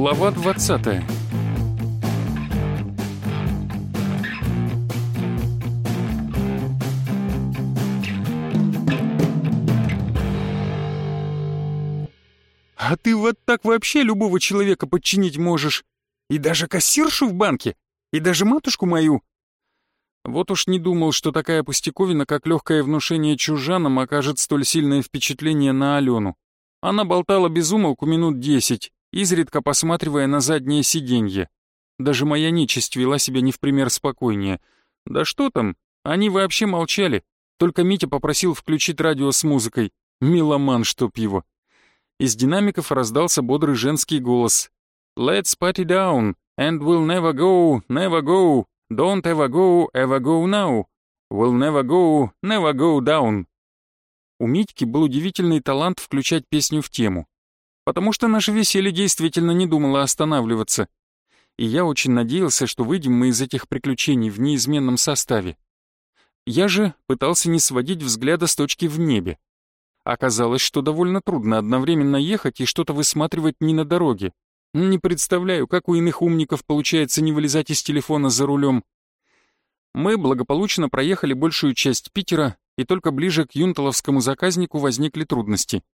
Глава 20 «А ты вот так вообще любого человека подчинить можешь? И даже кассиршу в банке? И даже матушку мою?» Вот уж не думал, что такая пустяковина, как легкое внушение чужанам, окажет столь сильное впечатление на Алену. Она болтала без умолку минут десять, изредка посматривая на заднее сиденье. Даже моя нечисть вела себя не в пример спокойнее. Да что там, они вообще молчали. Только Митя попросил включить радио с музыкой. Меломан, чтоб его. Из динамиков раздался бодрый женский голос. «Let's party down, and we'll never go, never go, don't ever go, ever go now, we'll never go, never go down». У Митьки был удивительный талант включать песню в тему потому что наше веселье действительно не думало останавливаться. И я очень надеялся, что выйдем мы из этих приключений в неизменном составе. Я же пытался не сводить взгляда с точки в небе. Оказалось, что довольно трудно одновременно ехать и что-то высматривать не на дороге. Не представляю, как у иных умников получается не вылезать из телефона за рулем. Мы благополучно проехали большую часть Питера, и только ближе к юнталовскому заказнику возникли трудности —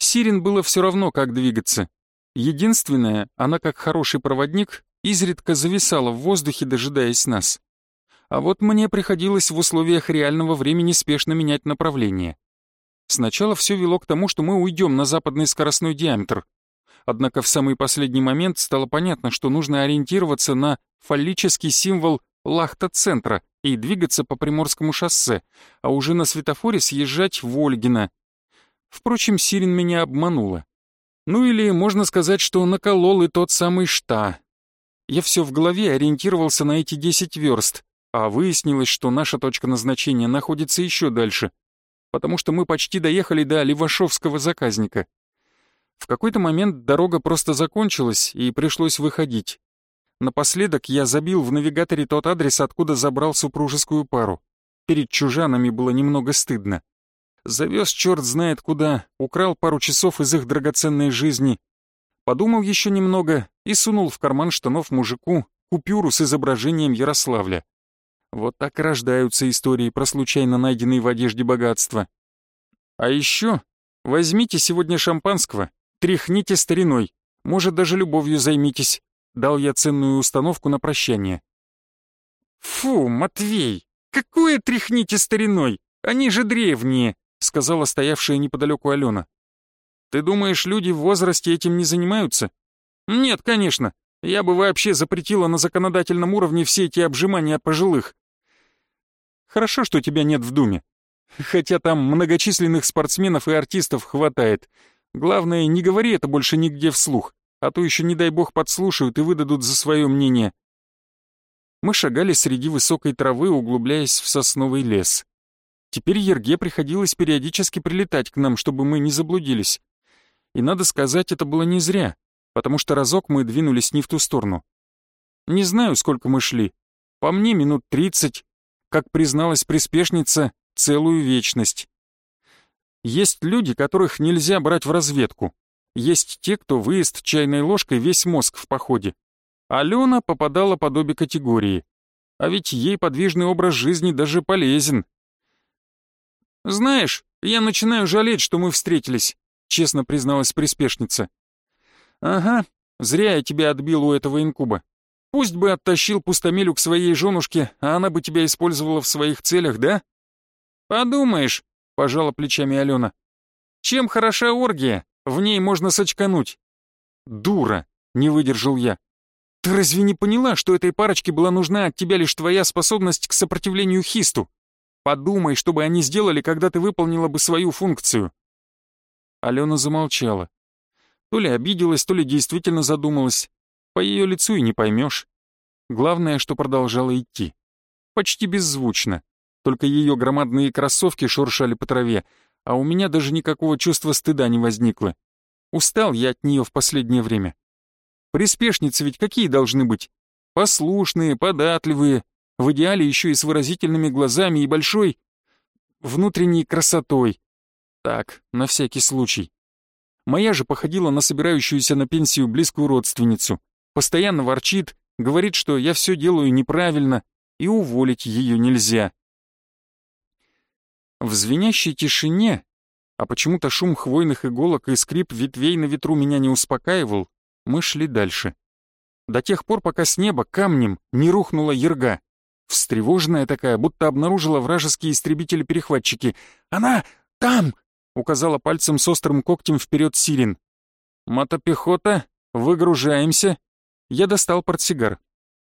Сирин было все равно, как двигаться. Единственное, она, как хороший проводник, изредка зависала в воздухе, дожидаясь нас. А вот мне приходилось в условиях реального времени спешно менять направление. Сначала все вело к тому, что мы уйдем на западный скоростной диаметр. Однако в самый последний момент стало понятно, что нужно ориентироваться на фаллический символ Лахта-центра и двигаться по Приморскому шоссе, а уже на светофоре съезжать в Ольгино, Впрочем, Сирин меня обманула. Ну или можно сказать, что наколол и тот самый Шта. Я все в голове ориентировался на эти 10 верст, а выяснилось, что наша точка назначения находится еще дальше, потому что мы почти доехали до Левашовского заказника. В какой-то момент дорога просто закончилась, и пришлось выходить. Напоследок я забил в навигаторе тот адрес, откуда забрал супружескую пару. Перед чужанами было немного стыдно. Завез черт знает куда, украл пару часов из их драгоценной жизни. Подумал еще немного и сунул в карман штанов мужику купюру с изображением Ярославля. Вот так рождаются истории про случайно найденные в одежде богатства. А еще возьмите сегодня шампанского, тряхните стариной, может, даже любовью займитесь. Дал я ценную установку на прощание. Фу, Матвей, какое тряхните стариной? Они же древние, — сказала стоявшая неподалеку Алена. «Ты думаешь, люди в возрасте этим не занимаются?» «Нет, конечно. Я бы вообще запретила на законодательном уровне все эти обжимания пожилых». «Хорошо, что тебя нет в Думе. Хотя там многочисленных спортсменов и артистов хватает. Главное, не говори это больше нигде вслух, а то еще, не дай бог, подслушают и выдадут за свое мнение». Мы шагали среди высокой травы, углубляясь в сосновый лес. Теперь Ерге приходилось периодически прилетать к нам, чтобы мы не заблудились. И надо сказать, это было не зря, потому что разок мы двинулись не в ту сторону. Не знаю, сколько мы шли. По мне, минут тридцать. Как призналась приспешница, целую вечность. Есть люди, которых нельзя брать в разведку. Есть те, кто выезд чайной ложкой весь мозг в походе. Алена попадала под обе категории. А ведь ей подвижный образ жизни даже полезен, «Знаешь, я начинаю жалеть, что мы встретились», — честно призналась приспешница. «Ага, зря я тебя отбил у этого инкуба. Пусть бы оттащил пустомелю к своей женушке, а она бы тебя использовала в своих целях, да?» «Подумаешь», — пожала плечами Алена. «Чем хороша оргия? В ней можно сочкануть». «Дура!» — не выдержал я. «Ты разве не поняла, что этой парочке была нужна от тебя лишь твоя способность к сопротивлению хисту? Подумай, что бы они сделали, когда ты выполнила бы свою функцию». Алена замолчала. То ли обиделась, то ли действительно задумалась. По ее лицу и не поймешь. Главное, что продолжала идти. Почти беззвучно. Только ее громадные кроссовки шуршали по траве, а у меня даже никакого чувства стыда не возникло. Устал я от нее в последнее время. Приспешницы ведь какие должны быть? Послушные, податливые, в идеале еще и с выразительными глазами и большой внутренней красотой. Так, на всякий случай. Моя же походила на собирающуюся на пенсию близкую родственницу. Постоянно ворчит, говорит, что я все делаю неправильно, и уволить ее нельзя. В звенящей тишине, а почему-то шум хвойных иголок и скрип ветвей на ветру меня не успокаивал, мы шли дальше. До тех пор, пока с неба камнем не рухнула ерга. Встревоженная такая, будто обнаружила вражеские истребители-перехватчики. «Она там!» — указала пальцем с острым когтем вперед Сирин. «Мотопехота, выгружаемся!» Я достал портсигар.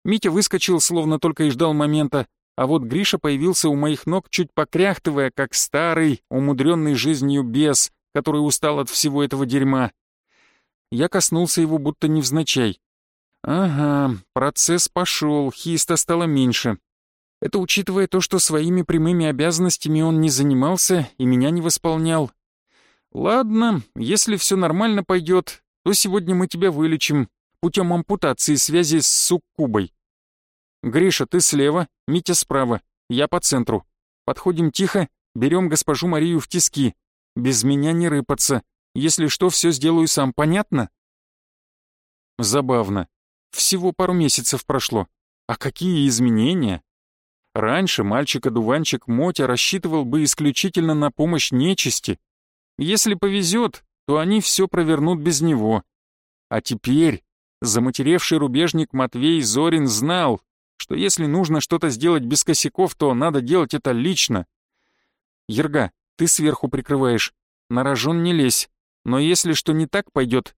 Митя выскочил, словно только и ждал момента, а вот Гриша появился у моих ног, чуть покряхтывая, как старый, умудренный жизнью бес, который устал от всего этого дерьма. Я коснулся его будто невзначай. Ага, процесс пошел, хиста стало меньше. Это учитывая то, что своими прямыми обязанностями он не занимался и меня не восполнял. Ладно, если все нормально пойдет, то сегодня мы тебя вылечим путем ампутации связи с суккубой. Гриша, ты слева, Митя справа, я по центру. Подходим тихо, берем госпожу Марию в тиски. Без меня не рыпаться. Если что, все сделаю сам, понятно? Забавно. Всего пару месяцев прошло. А какие изменения? Раньше мальчик-одуванчик Мотя рассчитывал бы исключительно на помощь нечисти. Если повезет, то они все провернут без него. А теперь заматеревший рубежник Матвей Зорин знал, что если нужно что-то сделать без косяков, то надо делать это лично. Ерга, ты сверху прикрываешь. На рожон не лезь. Но если что не так пойдет...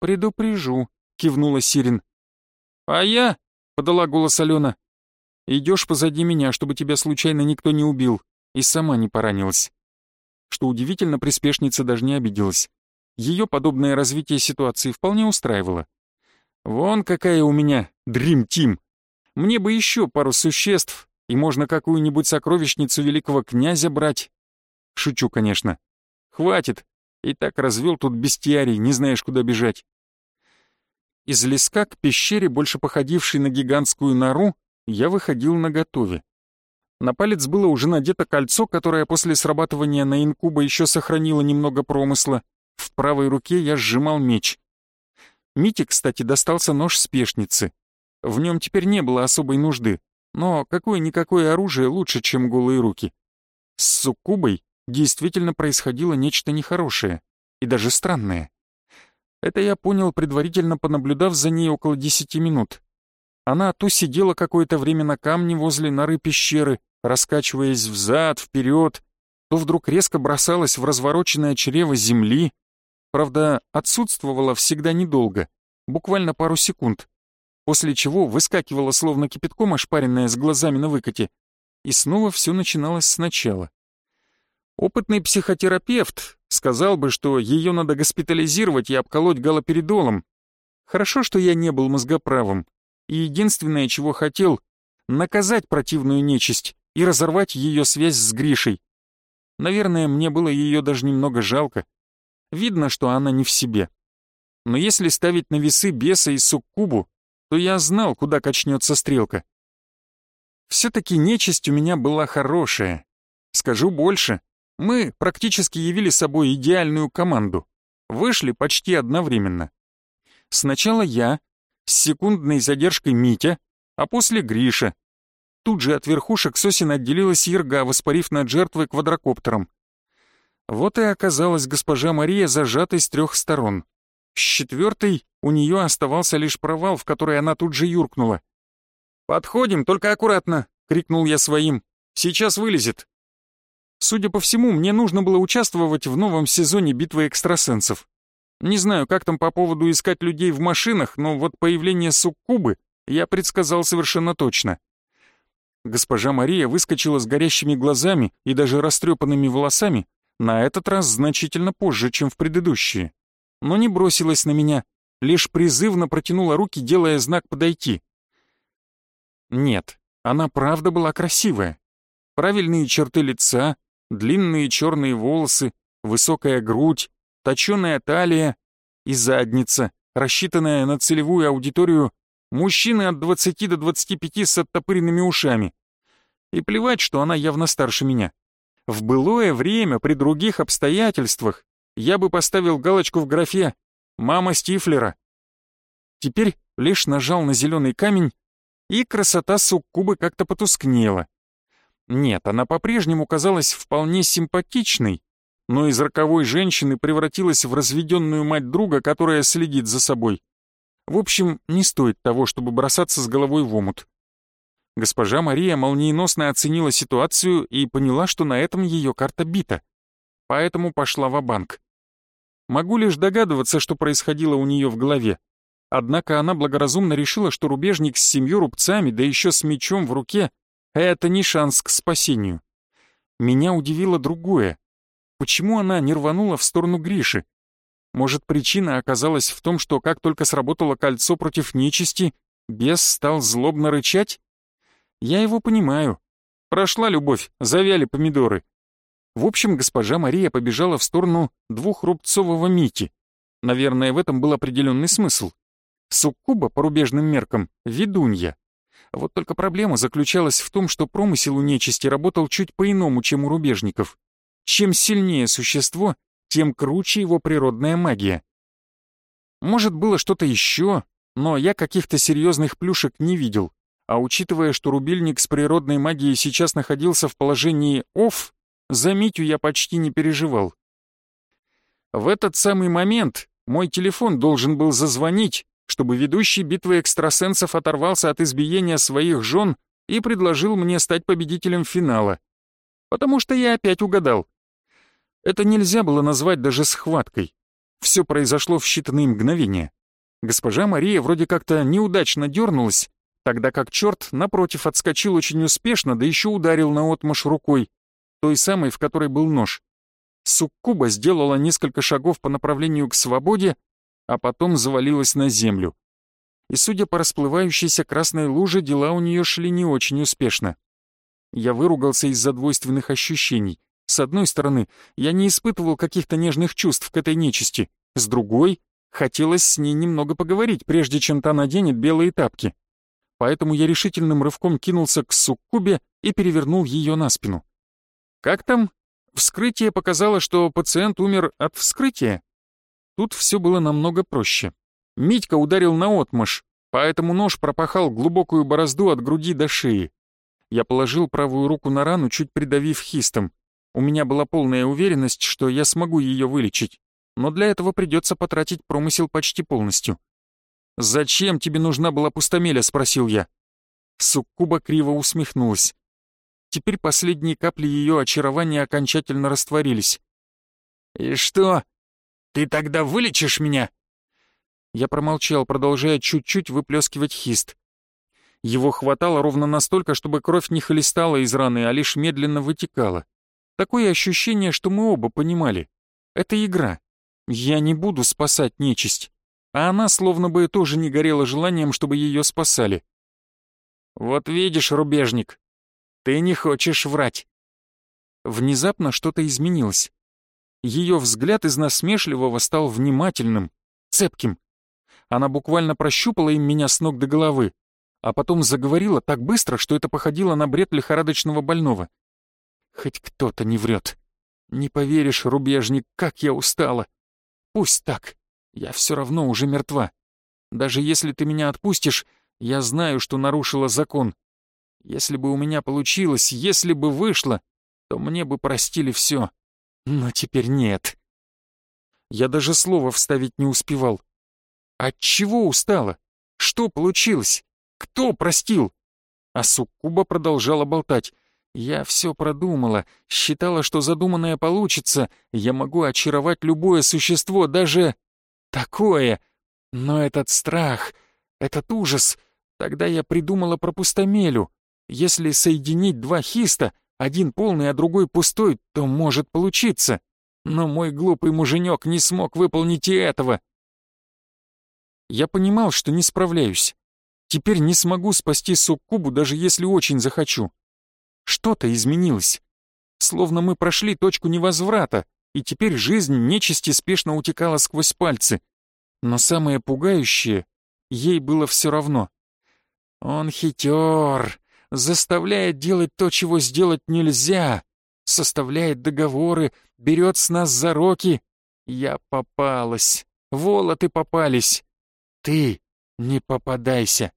Предупрежу, кивнула Сирин. А я, подала голос Алена, Идешь позади меня, чтобы тебя случайно никто не убил, и сама не поранилась. Что удивительно, приспешница даже не обиделась. Ее подобное развитие ситуации вполне устраивало. Вон какая у меня Дрим Тим. Мне бы еще пару существ, и можно какую-нибудь сокровищницу великого князя брать. Шучу, конечно. Хватит. И так развел тут бестиарий, не знаешь, куда бежать. Из леска к пещере, больше походившей на гигантскую нору, я выходил наготове. На палец было уже надето кольцо, которое после срабатывания на инкуба еще сохранило немного промысла. В правой руке я сжимал меч. Мите, кстати, достался нож спешницы. В нем теперь не было особой нужды, но какое-никакое оружие лучше, чем голые руки. С суккубой действительно происходило нечто нехорошее и даже странное. Это я понял, предварительно понаблюдав за ней около десяти минут. Она то сидела какое-то время на камне возле норы пещеры, раскачиваясь взад, вперед, то вдруг резко бросалась в развороченное чрево земли. Правда, отсутствовала всегда недолго, буквально пару секунд, после чего выскакивала словно кипятком ошпаренная с глазами на выкате, и снова все начиналось сначала. Опытный психотерапевт сказал бы, что ее надо госпитализировать и обколоть галоперидолом. Хорошо, что я не был мозгоправым и единственное, чего хотел — наказать противную нечисть и разорвать ее связь с Гришей. Наверное, мне было ее даже немного жалко. Видно, что она не в себе. Но если ставить на весы беса и суккубу, то я знал, куда качнется стрелка. Все-таки нечисть у меня была хорошая. Скажу больше, мы практически явили собой идеальную команду. Вышли почти одновременно. Сначала я, с секундной задержкой Митя, а после Гриша. Тут же от верхушек сосен отделилась Ерга, воспарив над жертвой квадрокоптером. Вот и оказалась госпожа Мария зажатой с трех сторон. С четвертой у нее оставался лишь провал, в который она тут же юркнула. «Подходим, только аккуратно!» — крикнул я своим. «Сейчас вылезет!» Судя по всему, мне нужно было участвовать в новом сезоне битвы экстрасенсов. Не знаю, как там по поводу искать людей в машинах, но вот появление суккубы я предсказал совершенно точно. Госпожа Мария выскочила с горящими глазами и даже растрепанными волосами, на этот раз значительно позже, чем в предыдущие. Но не бросилась на меня, лишь призывно протянула руки, делая знак подойти. Нет, она правда была красивая. Правильные черты лица, длинные черные волосы, высокая грудь, точеная талия и задница, рассчитанная на целевую аудиторию мужчины от 20 до 25 с оттопыренными ушами. И плевать, что она явно старше меня. В былое время, при других обстоятельствах, я бы поставил галочку в графе «Мама Стифлера». Теперь лишь нажал на зеленый камень, и красота суккубы как-то потускнела. Нет, она по-прежнему казалась вполне симпатичной, но из роковой женщины превратилась в разведенную мать друга, которая следит за собой. В общем, не стоит того, чтобы бросаться с головой в омут. Госпожа Мария молниеносно оценила ситуацию и поняла, что на этом ее карта бита. Поэтому пошла в банк Могу лишь догадываться, что происходило у нее в голове. Однако она благоразумно решила, что рубежник с семью рубцами, да еще с мечом в руке, это не шанс к спасению. Меня удивило другое. Почему она не рванула в сторону Гриши? Может, причина оказалась в том, что как только сработало кольцо против нечисти, бес стал злобно рычать? Я его понимаю. Прошла любовь, завяли помидоры. В общем, госпожа Мария побежала в сторону двухрубцового Мити. Наверное, в этом был определенный смысл. Суккуба, по рубежным меркам, ведунья. Вот только проблема заключалась в том, что промысел у нечисти работал чуть по-иному, чем у рубежников. Чем сильнее существо, тем круче его природная магия. Может, было что-то еще, но я каких-то серьезных плюшек не видел. А учитывая, что рубильник с природной магией сейчас находился в положении «офф», за Митю я почти не переживал. В этот самый момент мой телефон должен был зазвонить, чтобы ведущий битвы экстрасенсов оторвался от избиения своих жен и предложил мне стать победителем финала. Потому что я опять угадал. Это нельзя было назвать даже схваткой. Все произошло в считанные мгновения. Госпожа Мария вроде как-то неудачно дернулась, тогда как черт, напротив, отскочил очень успешно, да еще ударил наотмашь рукой, той самой, в которой был нож. Суккуба сделала несколько шагов по направлению к свободе, а потом завалилась на землю. И, судя по расплывающейся красной луже, дела у нее шли не очень успешно. Я выругался из-за двойственных ощущений. С одной стороны, я не испытывал каких-то нежных чувств к этой нечисти. С другой, хотелось с ней немного поговорить, прежде чем та наденет белые тапки. Поэтому я решительным рывком кинулся к суккубе и перевернул ее на спину. Как там? Вскрытие показало, что пациент умер от вскрытия? Тут все было намного проще. Митька ударил наотмашь, поэтому нож пропахал глубокую борозду от груди до шеи. Я положил правую руку на рану, чуть придавив хистом. У меня была полная уверенность, что я смогу ее вылечить, но для этого придется потратить промысел почти полностью. «Зачем тебе нужна была пустомеля?» — спросил я. Суккуба криво усмехнулась. Теперь последние капли ее очарования окончательно растворились. «И что? Ты тогда вылечишь меня?» Я промолчал, продолжая чуть-чуть выплескивать хист. Его хватало ровно настолько, чтобы кровь не хлестала из раны, а лишь медленно вытекала. Такое ощущение, что мы оба понимали. Это игра. Я не буду спасать нечисть. А она словно бы тоже не горела желанием, чтобы ее спасали. «Вот видишь, рубежник, ты не хочешь врать». Внезапно что-то изменилось. Ее взгляд из насмешливого стал внимательным, цепким. Она буквально прощупала им меня с ног до головы, а потом заговорила так быстро, что это походило на бред лихорадочного больного. Хоть кто-то не врет. Не поверишь, рубежник, как я устала. Пусть так. Я все равно уже мертва. Даже если ты меня отпустишь, я знаю, что нарушила закон. Если бы у меня получилось, если бы вышло, то мне бы простили все. Но теперь нет. Я даже слова вставить не успевал. От чего устала? Что получилось? Кто простил? А Суккуба продолжала болтать. Я все продумала, считала, что задуманное получится, я могу очаровать любое существо, даже такое. Но этот страх, этот ужас, тогда я придумала про пустомелю. Если соединить два хиста, один полный, а другой пустой, то может получиться. Но мой глупый муженек не смог выполнить и этого. Я понимал, что не справляюсь. Теперь не смогу спасти Суккубу, даже если очень захочу. Что-то изменилось. Словно мы прошли точку невозврата, и теперь жизнь нечисти спешно утекала сквозь пальцы. Но самое пугающее, ей было все равно. Он хитер, заставляет делать то, чего сделать нельзя, составляет договоры, берет с нас зароки, Я попалась. Волоты попались. Ты не попадайся.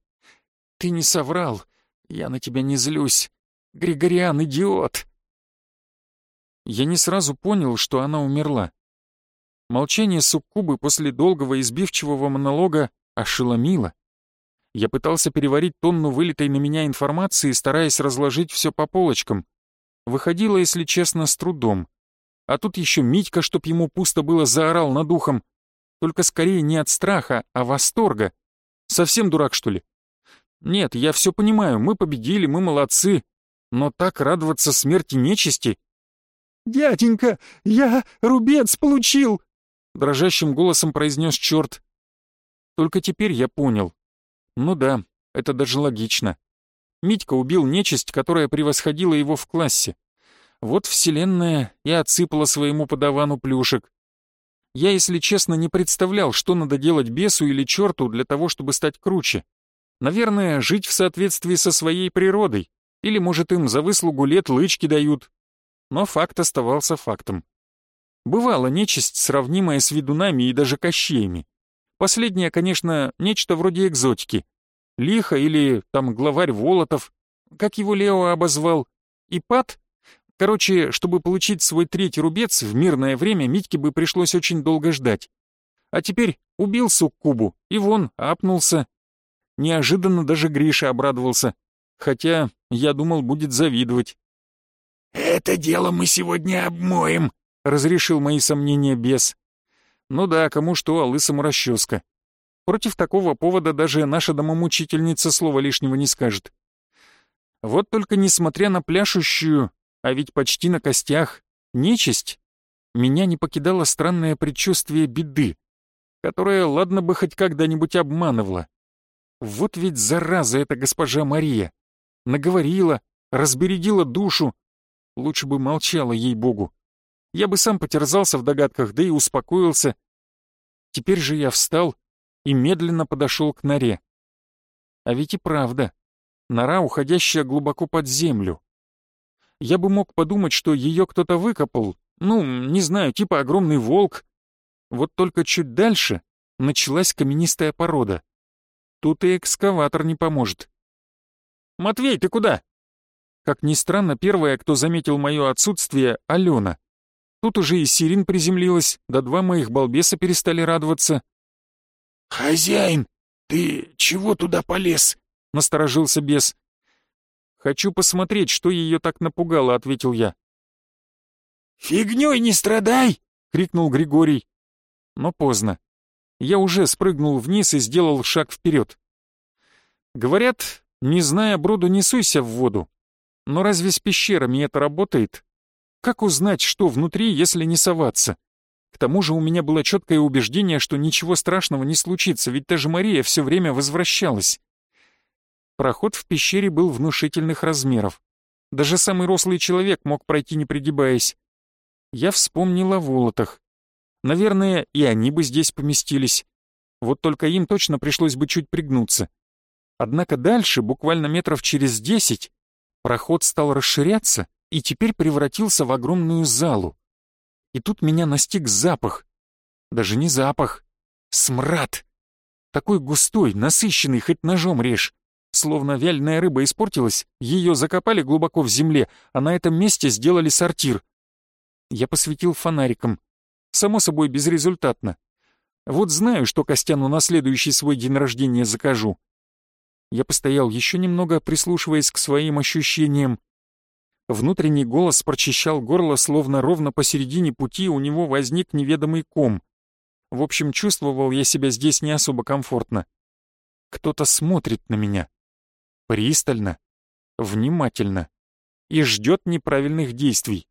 Ты не соврал. Я на тебя не злюсь. Григориан — идиот. Я не сразу понял, что она умерла. Молчание суккубы после долгого избивчивого монолога ошеломило. Я пытался переварить тонну вылитой на меня информации, стараясь разложить все по полочкам. Выходило, если честно, с трудом. А тут еще Митька, чтоб ему пусто было, заорал над ухом. Только скорее не от страха, а восторга. Совсем дурак, что ли? Нет, я все понимаю, мы победили, мы молодцы. Но так радоваться смерти нечисти... «Дяденька, я рубец получил!» Дрожащим голосом произнес черт. Только теперь я понял. Ну да, это даже логично. Митька убил нечисть, которая превосходила его в классе. Вот вселенная и отсыпала своему подавану плюшек. Я, если честно, не представлял, что надо делать бесу или черту для того, чтобы стать круче. Наверное, жить в соответствии со своей природой. Или, может, им за выслугу лет лычки дают. Но факт оставался фактом. Бывала нечисть, сравнимая с ведунами и даже кощеями. Последняя, конечно, нечто вроде экзотики. Лихо или там главарь Волотов, как его Лео обозвал, и Пат. Короче, чтобы получить свой третий рубец, в мирное время Митьке бы пришлось очень долго ждать. А теперь убил суккубу, и вон, апнулся. Неожиданно даже Гриша обрадовался. Хотя я думал, будет завидовать. «Это дело мы сегодня обмоем», — разрешил мои сомнения бес. «Ну да, кому что, а лысому расческа. Против такого повода даже наша домомучительница слова лишнего не скажет. Вот только несмотря на пляшущую, а ведь почти на костях, нечисть, меня не покидало странное предчувствие беды, которое, ладно бы, хоть когда-нибудь обманывало. Вот ведь зараза эта госпожа Мария. Наговорила, разбередила душу. Лучше бы молчала, ей-богу. Я бы сам потерзался в догадках, да и успокоился. Теперь же я встал и медленно подошел к норе. А ведь и правда, нора, уходящая глубоко под землю. Я бы мог подумать, что ее кто-то выкопал, ну, не знаю, типа огромный волк. Вот только чуть дальше началась каменистая порода — Тут и экскаватор не поможет. «Матвей, ты куда?» Как ни странно, первая, кто заметил мое отсутствие, — Алена. Тут уже и Сирин приземлилась, да два моих балбеса перестали радоваться. «Хозяин, ты чего туда полез?» — насторожился бес. «Хочу посмотреть, что ее так напугало», — ответил я. «Фигней не страдай!» — крикнул Григорий. Но поздно я уже спрыгнул вниз и сделал шаг вперед. Говорят, не зная броду, не суйся в воду. Но разве с пещерами это работает? Как узнать, что внутри, если не соваться? К тому же у меня было четкое убеждение, что ничего страшного не случится, ведь та же Мария все время возвращалась. Проход в пещере был внушительных размеров. Даже самый рослый человек мог пройти не пригибаясь. Я вспомнил о волотах. Наверное, и они бы здесь поместились. Вот только им точно пришлось бы чуть пригнуться. Однако дальше, буквально метров через десять, проход стал расширяться и теперь превратился в огромную залу. И тут меня настиг запах. Даже не запах. Смрад. Такой густой, насыщенный, хоть ножом режь. Словно вяленая рыба испортилась, ее закопали глубоко в земле, а на этом месте сделали сортир. Я посветил фонариком. Само собой, безрезультатно. Вот знаю, что Костяну на следующий свой день рождения закажу. Я постоял еще немного, прислушиваясь к своим ощущениям. Внутренний голос прочищал горло, словно ровно посередине пути у него возник неведомый ком. В общем, чувствовал я себя здесь не особо комфортно. Кто-то смотрит на меня. Пристально, внимательно и ждет неправильных действий.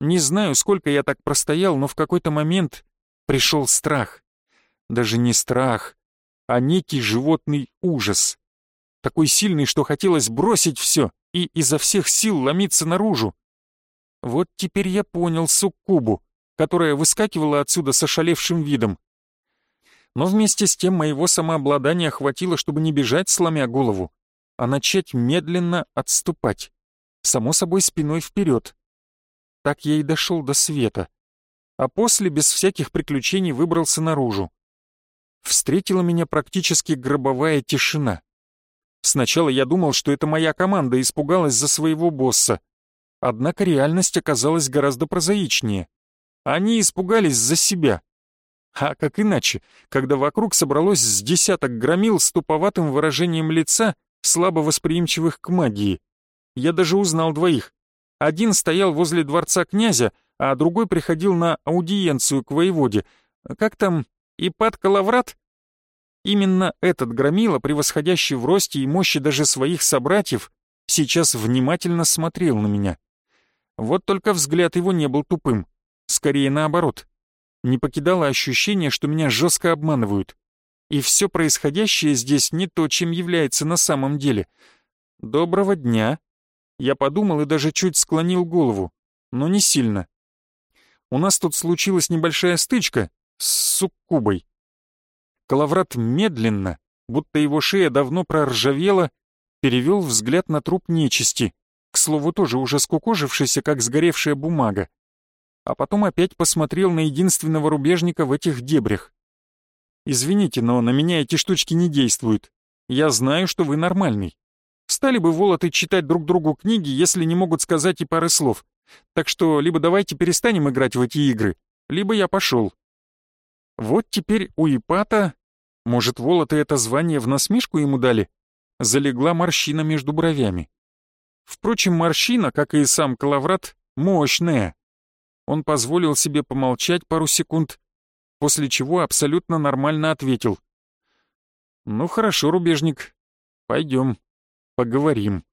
Не знаю, сколько я так простоял, но в какой-то момент пришел страх. Даже не страх, а некий животный ужас. Такой сильный, что хотелось бросить все и изо всех сил ломиться наружу. Вот теперь я понял суккубу, которая выскакивала отсюда с ошалевшим видом. Но вместе с тем моего самообладания хватило, чтобы не бежать, сломя голову, а начать медленно отступать. Само собой, спиной вперед. Так я и дошел до света. а после без всяких приключений выбрался наружу. Встретила меня практически гробовая тишина. Сначала я думал, что это моя команда испугалась за своего босса. Однако реальность оказалась гораздо прозаичнее. Они испугались за себя. А как иначе, когда вокруг собралось с десяток громил с туповатым выражением лица, слабо восприимчивых к магии. Я даже узнал двоих. Один стоял возле дворца князя, а другой приходил на аудиенцию к воеводе. Как там, Ипат Калаврат? Именно этот громила, превосходящий в росте и мощи даже своих собратьев, сейчас внимательно смотрел на меня. Вот только взгляд его не был тупым. Скорее наоборот. Не покидало ощущение, что меня жестко обманывают. И все происходящее здесь не то, чем является на самом деле. «Доброго дня!» Я подумал и даже чуть склонил голову, но не сильно. У нас тут случилась небольшая стычка с суккубой. Калаврат медленно, будто его шея давно проржавела, перевел взгляд на труп нечисти, к слову, тоже уже скукожившийся, как сгоревшая бумага. А потом опять посмотрел на единственного рубежника в этих дебрях. «Извините, но на меня эти штучки не действуют. Я знаю, что вы нормальный. Стали бы волоты читать друг другу книги, если не могут сказать и пары слов. Так что либо давайте перестанем играть в эти игры, либо я пошел. Вот теперь у Ипата, может, волоты это звание в насмешку ему дали, залегла морщина между бровями. Впрочем, морщина, как и сам Калаврат, мощная. Он позволил себе помолчать пару секунд, после чего абсолютно нормально ответил. «Ну хорошо, рубежник, пойдем, поговорим».